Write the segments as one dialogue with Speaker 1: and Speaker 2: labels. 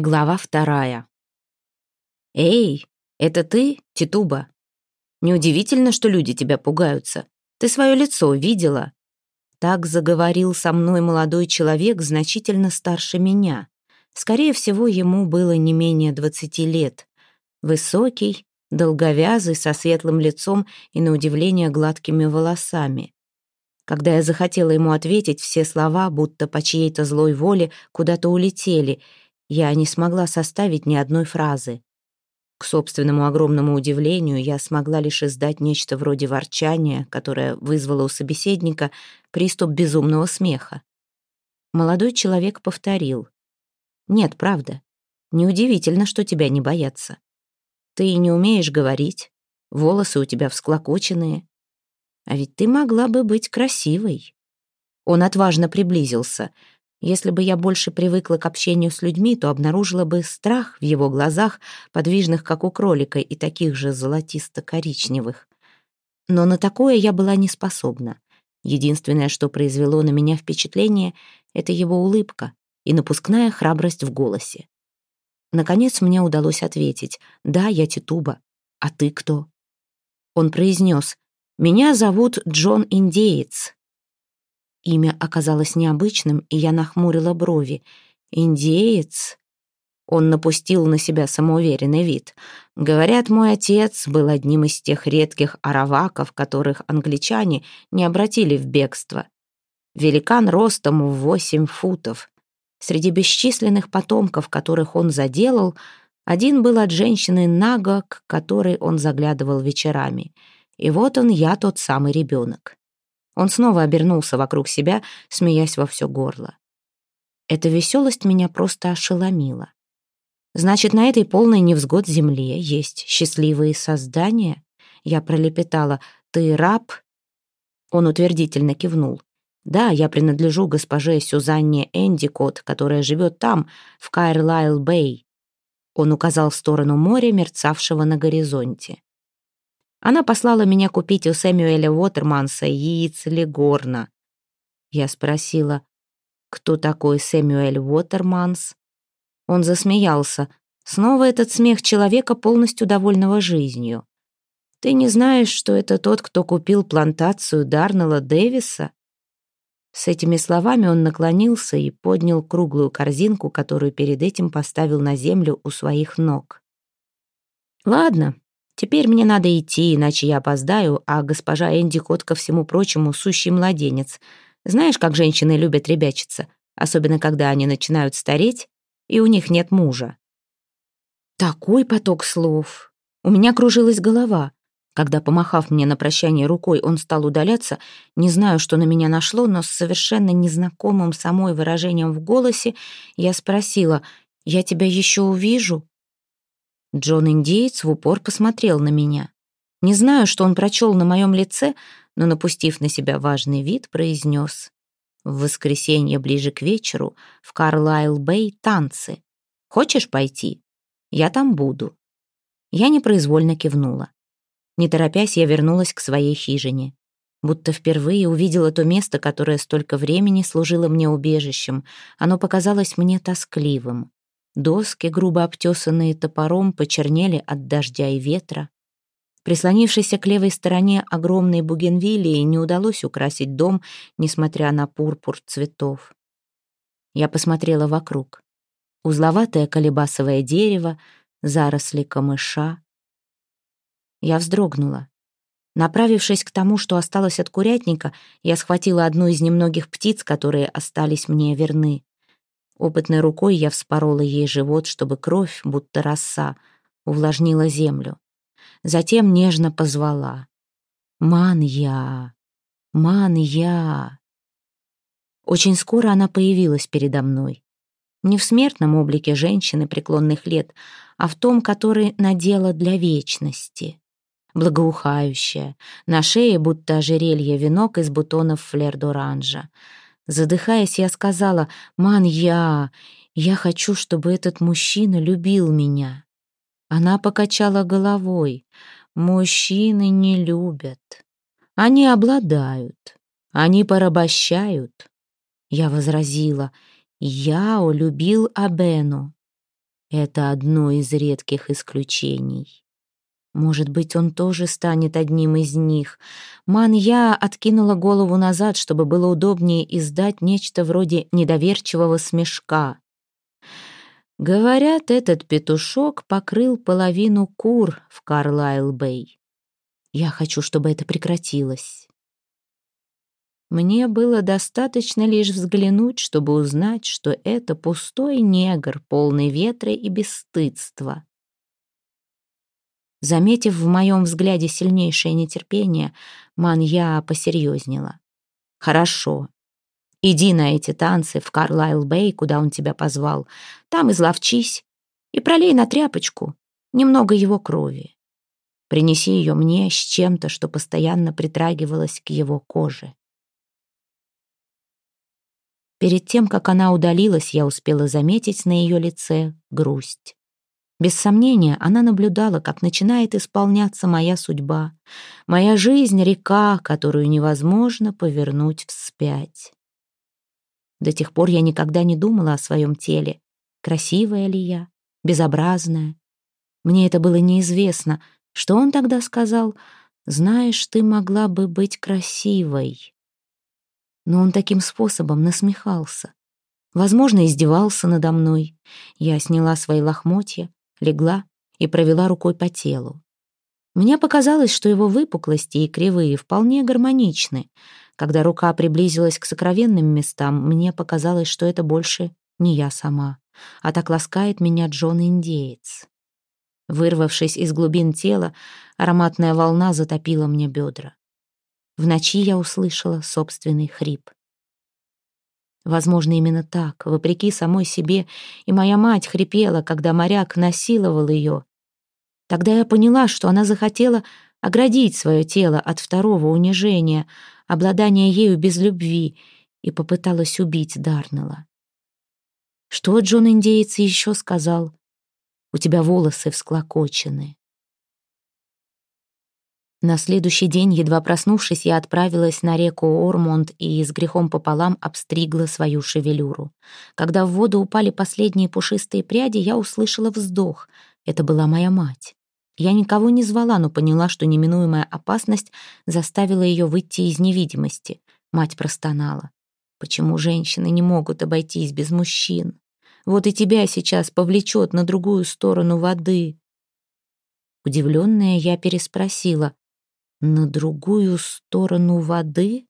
Speaker 1: Глава вторая. «Эй, это ты, Титуба? Неудивительно, что люди тебя пугаются. Ты свое лицо видела?» Так заговорил со мной молодой человек, значительно старше меня. Скорее всего, ему было не менее двадцати лет. Высокий, долговязый, со светлым лицом и, на удивление, гладкими волосами. Когда я захотела ему ответить, все слова, будто по чьей-то злой воле, куда-то улетели — я не смогла составить ни одной фразы. К собственному огромному удивлению я смогла лишь издать нечто вроде ворчания, которое вызвало у собеседника приступ безумного смеха. Молодой человек повторил. «Нет, правда. Неудивительно, что тебя не боятся. Ты не умеешь говорить, волосы у тебя всклокоченные. А ведь ты могла бы быть красивой». Он отважно приблизился — если бы я больше привыкла к общению с людьми, то обнаружила бы страх в его глазах, подвижных, как у кролика, и таких же золотисто-коричневых. Но на такое я была не способна. Единственное, что произвело на меня впечатление, это его улыбка и напускная храбрость в голосе. Наконец мне удалось ответить «Да, я Титуба. А ты кто?» Он произнес «Меня зовут Джон Индеец. Имя оказалось необычным, и я нахмурила брови. «Индеец?» Он напустил на себя самоуверенный вид. Говорят, мой отец был одним из тех редких араваков, которых англичане не обратили в бегство. Великан ростом в восемь футов. Среди бесчисленных потомков, которых он заделал, один был от женщины Нага, к которой он заглядывал вечерами. И вот он, я тот самый ребенок. Он снова обернулся вокруг себя, смеясь во все горло. Эта веселость меня просто ошеломила. Значит, на этой полной невзгод земле есть счастливые создания? Я пролепетала. Ты раб? Он утвердительно кивнул. Да, я принадлежу госпоже Сюзанне Эндикот, которая живет там, в Кайрлайл-Бэй. Он указал в сторону моря, мерцавшего на горизонте. Она послала меня купить у Сэмюэля Уотерманса яиц Легорна. Я спросила, кто такой Сэмюэль Уотерманс? Он засмеялся. Снова этот смех человека, полностью довольного жизнью. Ты не знаешь, что это тот, кто купил плантацию Дарнелла Дэвиса? С этими словами он наклонился и поднял круглую корзинку, которую перед этим поставил на землю у своих ног. «Ладно, Теперь мне надо идти, иначе я опоздаю, а госпожа Энди Кот, ко всему прочему, сущий младенец. Знаешь, как женщины любят ребячиться, особенно когда они начинают стареть, и у них нет мужа. Такой поток слов. У меня кружилась голова. Когда, помахав мне на прощание рукой, он стал удаляться, не знаю, что на меня нашло, но с совершенно незнакомым самой выражением в голосе я спросила, «Я тебя еще увижу?» Джон-индеец в упор посмотрел на меня. Не знаю, что он прочел на моем лице, но, напустив на себя важный вид, произнес. «В воскресенье ближе к вечеру в Карлайл-Бэй танцы. Хочешь пойти? Я там буду». Я непроизвольно кивнула. Не торопясь, я вернулась к своей хижине. Будто впервые увидела то место, которое столько времени служило мне убежищем. Оно показалось мне тоскливым. Доски, грубо обтесанные топором, почернели от дождя и ветра. Прислонившейся к левой стороне огромной бугенвиллии не удалось украсить дом, несмотря на пурпур цветов. Я посмотрела вокруг. Узловатое колебасовое дерево, заросли камыша. Я вздрогнула. Направившись к тому, что осталось от курятника, я схватила одну из немногих птиц, которые остались мне верны. Опытной рукой я вспорола ей живот, чтобы кровь, будто роса, увлажнила землю. Затем нежно позвала. «Ман-я! Ман-я!» Очень скоро она появилась передо мной. Не в смертном облике женщины преклонных лет, а в том, который надела для вечности. Благоухающая, на шее будто ожерелье венок из бутонов флер-д'оранжа. Задыхаясь, я сказала, «Ман, я... Хочу, чтобы этот мужчина любил меня». Она покачала головой. «Мужчины не любят. Они обладают. Они порабощают». Я возразила, «Я улюбил Абену». Это одно из редких исключений. Может быть, он тоже станет одним из них. Манья откинула голову назад, чтобы было удобнее издать нечто вроде недоверчивого смешка. Говорят, этот петушок покрыл половину кур в Карлайл-Бэй. Я хочу, чтобы это прекратилось. Мне было достаточно лишь взглянуть, чтобы узнать, что это пустой негр, полный ветра и бесстыдства. Заметив в моем взгляде сильнейшее нетерпение, Манья посерьезнела. «Хорошо. Иди на эти танцы в Карлайл-Бэй, куда он тебя позвал. Там изловчись и пролей на тряпочку немного его крови. Принеси ее мне с чем-то, что постоянно притрагивалось к его коже». Перед тем, как она удалилась, я успела заметить на ее лице грусть. Без сомнения, она наблюдала, как начинает исполняться моя судьба. Моя жизнь — река, которую невозможно повернуть вспять. До тех пор я никогда не думала о своем теле. Красивая ли я? Безобразная? Мне это было неизвестно. Что он тогда сказал? «Знаешь, ты могла бы быть красивой» но он таким способом насмехался. Возможно, издевался надо мной. Я сняла свои лохмотья, легла и провела рукой по телу. Мне показалось, что его выпуклости и кривые вполне гармоничны. Когда рука приблизилась к сокровенным местам, мне показалось, что это больше не я сама, а так ласкает меня Джон-индеец. Вырвавшись из глубин тела, ароматная волна затопила мне бедра. В ночи я услышала собственный хрип. Возможно, именно так, вопреки самой себе, и моя мать хрипела, когда моряк насиловал ее. Тогда я поняла, что она захотела оградить свое тело от второго унижения, обладания ею без любви, и попыталась убить Дарнелла. Что Джон-индеец еще сказал? «У тебя волосы всклокочены». На следующий день, едва проснувшись, я отправилась на реку Ормонд и с грехом пополам обстригла свою шевелюру. Когда в воду упали последние пушистые пряди, я услышала вздох. Это была моя мать. Я никого не звала, но поняла, что неминуемая опасность заставила ее выйти из невидимости. Мать простонала. «Почему женщины не могут обойтись без мужчин? Вот и тебя сейчас повлечет на другую сторону воды». Удивленная, я переспросила на другую сторону воды?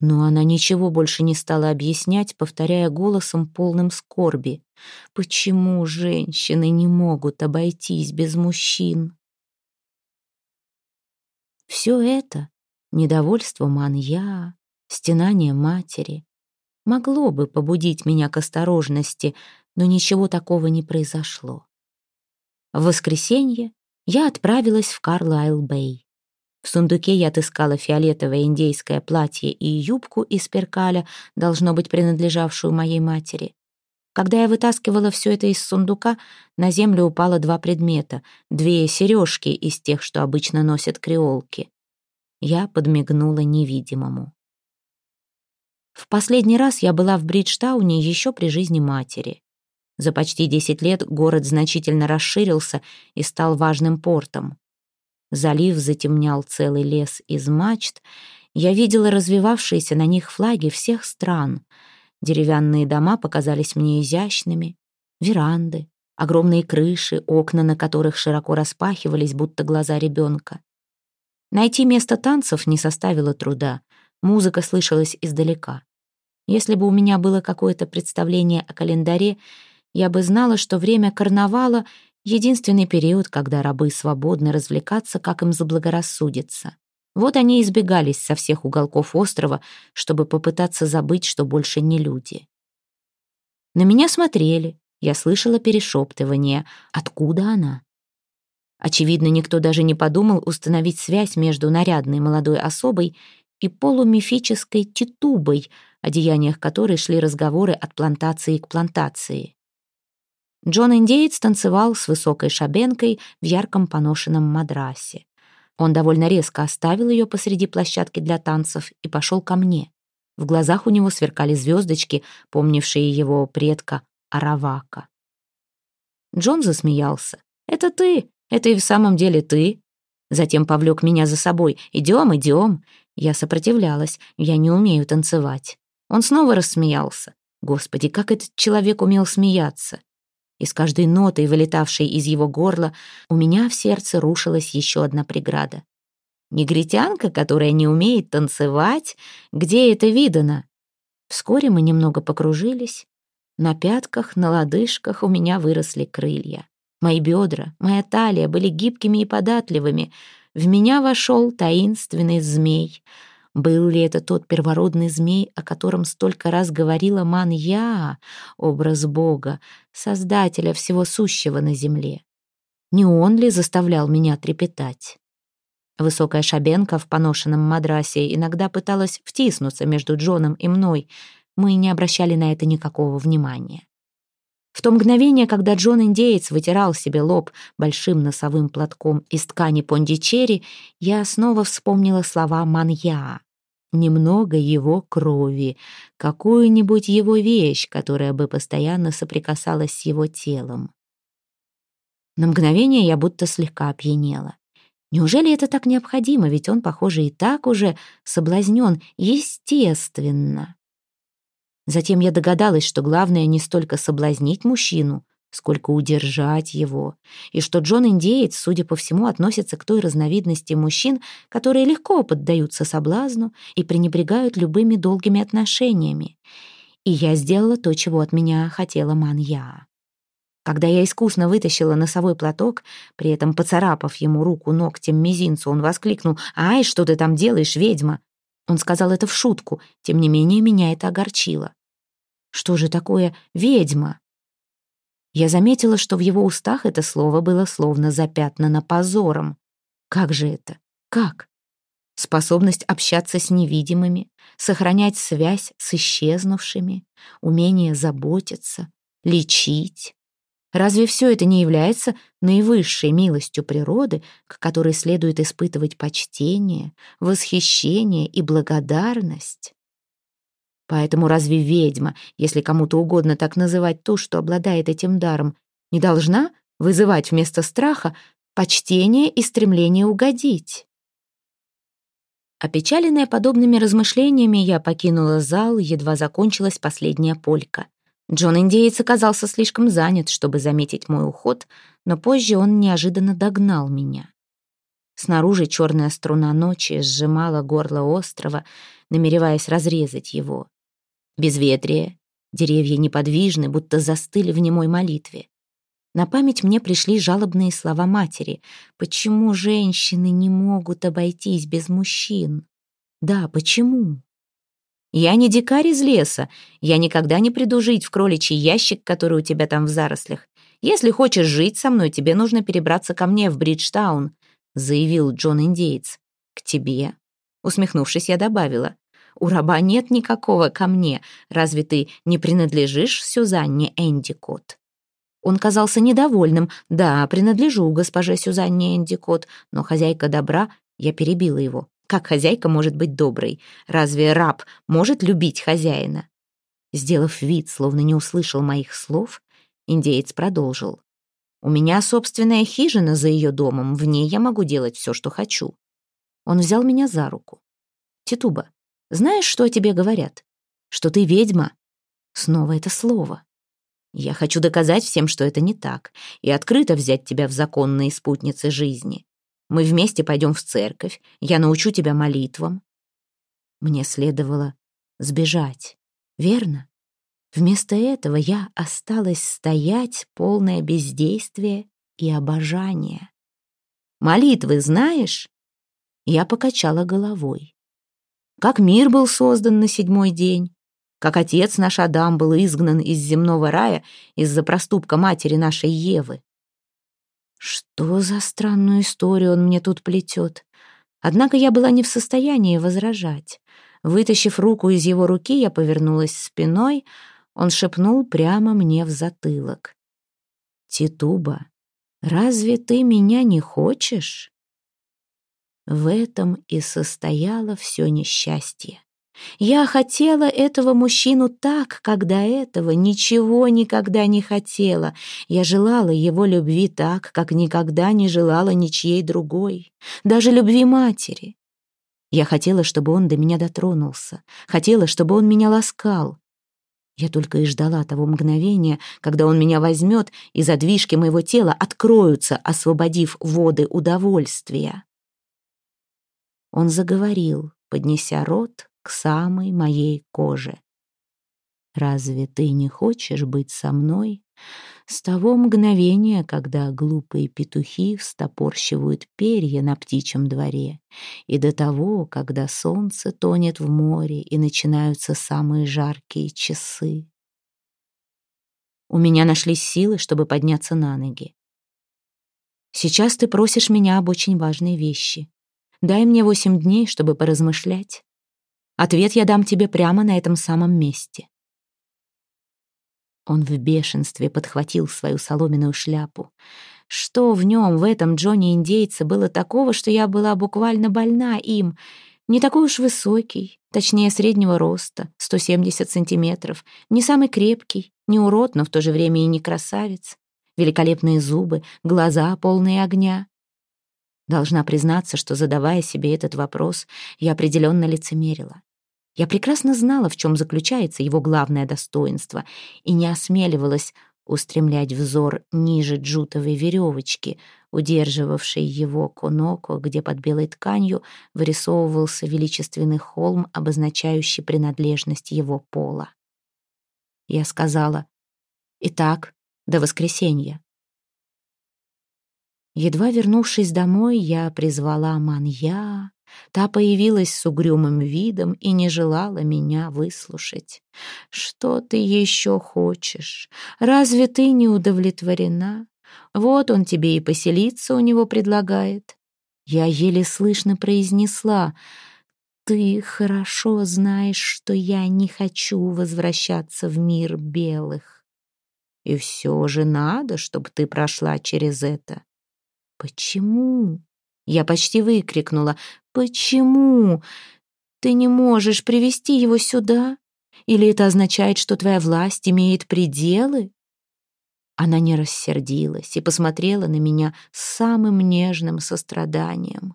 Speaker 1: Но она ничего больше не стала объяснять, повторяя голосом полным скорби. Почему женщины не могут обойтись без мужчин? Все это, недовольство манья, стенание матери, могло бы побудить меня к осторожности, но ничего такого не произошло. В воскресенье я отправилась в Карлайл-Бэй. В сундуке я отыскала фиолетовое индейское платье и юбку из перкаля, должно быть принадлежавшую моей матери. Когда я вытаскивала все это из сундука, на землю упало два предмета, две сережки из тех, что обычно носят креолки. Я подмигнула невидимому. В последний раз я была в Бриджтауне еще при жизни матери. За почти 10 лет город значительно расширился и стал важным портом. Залив затемнял целый лес из мачт. Я видела развивавшиеся на них флаги всех стран. Деревянные дома показались мне изящными. Веранды, огромные крыши, окна на которых широко распахивались, будто глаза ребенка. Найти место танцев не составило труда. Музыка слышалась издалека. Если бы у меня было какое-то представление о календаре, я бы знала, что время карнавала Единственный период, когда рабы свободны развлекаться, как им заблагорассудится. Вот они избегались со всех уголков острова, чтобы попытаться забыть, что больше не люди. На меня смотрели, я слышала перешептывание. Откуда она? Очевидно, никто даже не подумал установить связь между нарядной молодой особой и полумифической титубой, о деяниях которой шли разговоры от плантации к плантации. Джон-индеец танцевал с высокой шабенкой в ярком поношенном мадрасе. Он довольно резко оставил ее посреди площадки для танцев и пошел ко мне. В глазах у него сверкали звездочки, помнившие его предка Аравака. Джон засмеялся. «Это ты! Это и в самом деле ты!» Затем повлек меня за собой. «Идем, идем!» Я сопротивлялась. Я не умею танцевать. Он снова рассмеялся. Господи, как этот человек умел смеяться! И с каждой нотой, вылетавшей из его горла, у меня в сердце рушилась еще одна преграда. Негритянка, которая не умеет танцевать, где это видано? Вскоре мы немного покружились. На пятках, на лодыжках у меня выросли крылья. Мои бедра, моя талия были гибкими и податливыми. В меня вошел таинственный змей. Был ли это тот первородный змей, о котором столько раз говорила Ман-Я, образ Бога, Создателя всего сущего на земле? Не он ли заставлял меня трепетать? Высокая шабенка в поношенном мадрасе иногда пыталась втиснуться между Джоном и мной. Мы не обращали на это никакого внимания. В то мгновение, когда Джон-индеец вытирал себе лоб большим носовым платком из ткани пондичери, я снова вспомнила слова Манья. Немного его крови, какую-нибудь его вещь, которая бы постоянно соприкасалась с его телом. На мгновение я будто слегка опьянела. Неужели это так необходимо, ведь он, похоже, и так уже соблазнен, естественно. Затем я догадалась, что главное не столько соблазнить мужчину, сколько удержать его, и что Джон-индеец, судя по всему, относится к той разновидности мужчин, которые легко поддаются соблазну и пренебрегают любыми долгими отношениями. И я сделала то, чего от меня хотела Манья. Когда я искусно вытащила носовой платок, при этом поцарапав ему руку ногтем мизинцу, он воскликнул «Ай, что ты там делаешь, ведьма?» Он сказал это в шутку, тем не менее меня это огорчило. Что же такое «ведьма»? Я заметила, что в его устах это слово было словно запятнано позором. Как же это? Как? Способность общаться с невидимыми, сохранять связь с исчезнувшими, умение заботиться, лечить, Разве все это не является наивысшей милостью природы, к которой следует испытывать почтение, восхищение и благодарность? Поэтому разве ведьма, если кому-то угодно так называть ту, что обладает этим даром, не должна вызывать вместо страха почтение и стремление угодить? Опечаленная подобными размышлениями, я покинула зал, едва закончилась последняя полька — Джон-индеец оказался слишком занят, чтобы заметить мой уход, но позже он неожиданно догнал меня. Снаружи черная струна ночи сжимала горло острова, намереваясь разрезать его. Безветрие, деревья неподвижны, будто застыли в немой молитве. На память мне пришли жалобные слова матери. «Почему женщины не могут обойтись без мужчин?» «Да, почему?» Я не дикарь из леса. Я никогда не приду жить в кроличий ящик, который у тебя там в зарослях. Если хочешь жить со мной, тебе нужно перебраться ко мне в Бриджтаун», — заявил Джон-индеец. «К тебе?» Усмехнувшись, я добавила. «У раба нет никакого ко мне. Разве ты не принадлежишь Сюзанне Эндикот?» Он казался недовольным. «Да, принадлежу госпоже Сюзанне Эндикот, но хозяйка добра...» Я перебила его. Как хозяйка может быть доброй? Разве раб может любить хозяина? Сделав вид, словно не услышал моих слов, индеец продолжил. «У меня собственная хижина за ее домом, в ней я могу делать все, что хочу». Он взял меня за руку. «Титуба, знаешь, что о тебе говорят? Что ты ведьма?» Снова это слово. «Я хочу доказать всем, что это не так, и открыто взять тебя в законные спутницы жизни. Мы вместе пойдем в церковь, я научу тебя молитвам. Мне следовало сбежать, верно? Вместо этого я осталась стоять, полное бездействие и обожание. Молитвы знаешь? Я покачала головой. Как мир был создан на седьмой день, как отец наш Адам был изгнан из земного рая из-за проступка матери нашей Евы. Что за странную историю он мне тут плетет? Однако я была не в состоянии возражать. Вытащив руку из его руки, я повернулась спиной. Он шепнул прямо мне в затылок. «Титуба, разве ты меня не хочешь?» В этом и состояло все несчастье. Я хотела этого мужчину так, как до этого ничего никогда не хотела. Я желала его любви так, как никогда не желала ничьей другой, даже любви матери. Я хотела, чтобы он до меня дотронулся, хотела, чтобы он меня ласкал. Я только и ждала того мгновения, когда он меня возьмет, и задвижки моего тела откроются, освободив воды удовольствия. Он заговорил, поднеся рот к самой моей коже. «Разве ты не хочешь быть со мной с того мгновения, когда глупые петухи встопорщивают перья на птичьем дворе, и до того, когда солнце тонет в море и начинаются самые жаркие часы?» У меня нашлись силы, чтобы подняться на ноги. «Сейчас ты просишь меня об очень важной вещи. Дай мне восемь дней, чтобы поразмышлять. Ответ я дам тебе прямо на этом самом месте». Он в бешенстве подхватил свою соломенную шляпу. Что в нем, в этом Джонни-индейце, было такого, что я была буквально больна им? Не такой уж высокий, точнее среднего роста, 170 сантиметров, не самый крепкий, не урод, но в то же время и не красавец. Великолепные зубы, глаза, полные огня. Должна признаться, что, задавая себе этот вопрос, я определенно лицемерила. Я прекрасно знала, в чем заключается его главное достоинство, и не осмеливалась устремлять взор ниже джутовой веревочки, удерживавшей его коноко, где под белой тканью вырисовывался величественный холм, обозначающий принадлежность его пола. Я сказала, «Итак, до воскресенья». Едва вернувшись домой, я призвала Манья, Та появилась с угрюмым видом и не желала меня выслушать. «Что ты еще хочешь? Разве ты не удовлетворена? Вот он тебе и поселиться у него предлагает». Я еле слышно произнесла «Ты хорошо знаешь, что я не хочу возвращаться в мир белых. И все же надо, чтобы ты прошла через это». «Почему?» Я почти выкрикнула. «Почему? Ты не можешь привести его сюда? Или это означает, что твоя власть имеет пределы?» Она не рассердилась и посмотрела на меня с самым нежным состраданием.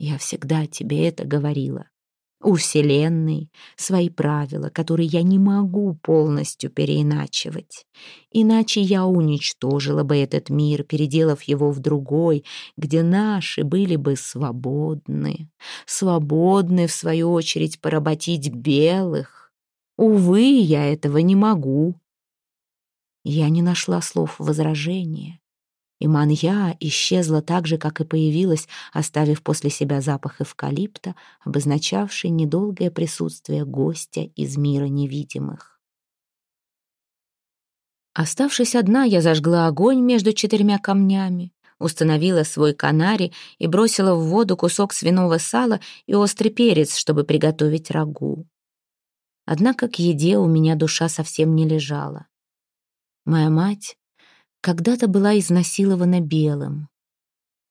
Speaker 1: «Я всегда тебе это говорила. У Вселенной свои правила, которые я не могу полностью переиначивать. Иначе я уничтожила бы этот мир, переделав его в другой, где наши были бы свободны. Свободны, в свою очередь, поработить белых. Увы, я этого не могу. Я не нашла слов возражения и манья исчезла так же, как и появилась, оставив после себя запах эвкалипта, обозначавший недолгое присутствие гостя из мира невидимых. Оставшись одна, я зажгла огонь между четырьмя камнями, установила свой канари и бросила в воду кусок свиного сала и острый перец, чтобы приготовить рагу. Однако к еде у меня душа совсем не лежала. Моя мать когда-то была изнасилована белым.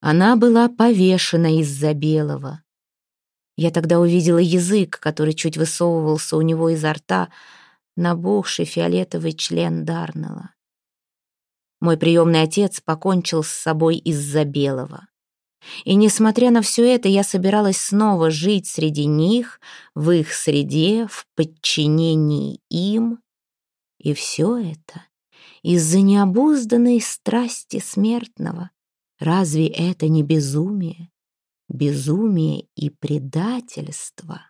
Speaker 1: Она была повешена из-за белого. Я тогда увидела язык, который чуть высовывался у него изо рта, набухший фиолетовый член Дарнелла. Мой приемный отец покончил с собой из-за белого. И несмотря на все это, я собиралась снова жить среди них, в их среде, в подчинении им. И все это из-за необузданной страсти смертного. Разве это не безумие? Безумие и предательство.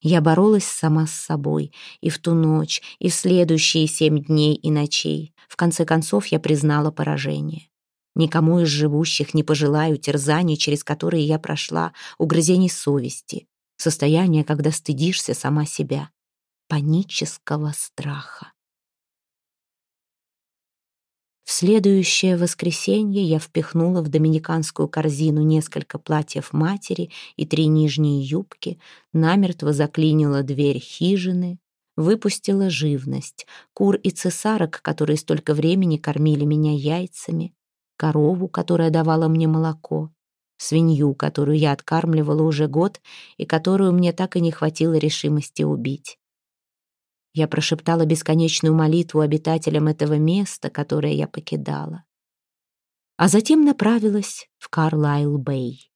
Speaker 1: Я боролась сама с собой и в ту ночь, и в следующие семь дней и ночей. В конце концов я признала поражение. Никому из живущих не пожелаю терзаний, через которые я прошла, угрызений совести, состояние, когда стыдишься сама себя панического страха. В следующее воскресенье я впихнула в доминиканскую корзину несколько платьев матери и три нижние юбки, намертво заклинила дверь хижины, выпустила живность, кур и цесарок, которые столько времени кормили меня яйцами, корову, которая давала мне молоко, свинью, которую я откармливала уже год и которую мне так и не хватило решимости убить. Я прошептала бесконечную молитву обитателям этого места, которое я покидала. А затем направилась в Карлайл-Бэй.